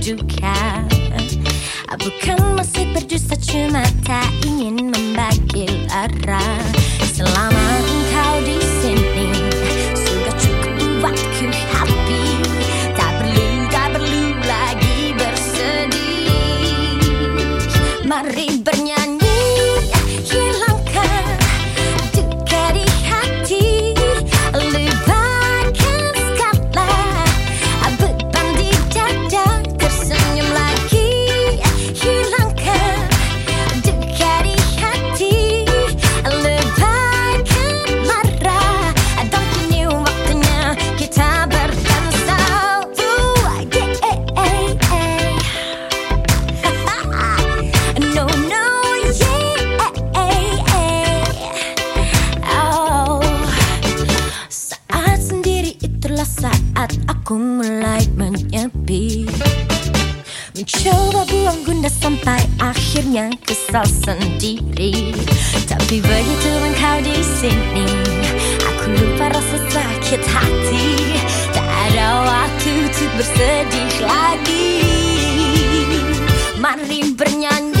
duka Bukan masih berdusta cuma tak ingin membagi lara Selama itulah saat aku mulai menyepi. Mencoba buang gunda sampai akhirnya kesal sendiri. Tapi begitu engkau di sini Aku lupa rasa sakit hati. Tak ada waktu untuk bersedih lagi. Mari bernyanyi